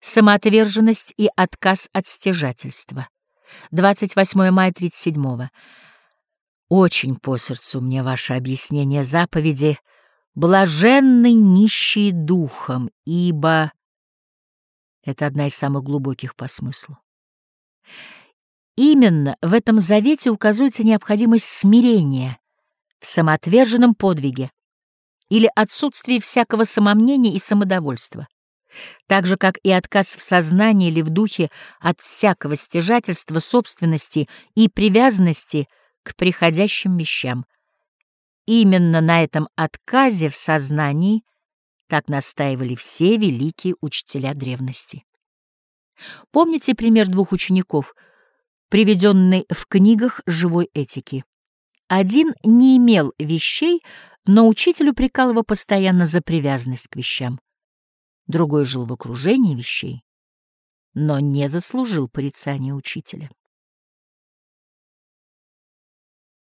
Самоотверженность и отказ от стяжательства. 28 мая 37 -го. Очень по сердцу мне ваше объяснение заповеди «Блаженны нищие духом, ибо...» Это одна из самых глубоких по смыслу. Именно в этом завете указывается необходимость смирения в самоотверженном подвиге или отсутствие всякого самомнения и самодовольства, так же, как и отказ в сознании или в духе от всякого стяжательства собственности и привязанности к приходящим вещам. Именно на этом отказе в сознании так настаивали все великие учителя древности. Помните пример двух учеников, приведенный в книгах живой этики? Один не имел вещей, но учителю упрекал его постоянно за привязанность к вещам. Другой жил в окружении вещей, но не заслужил порицания учителя.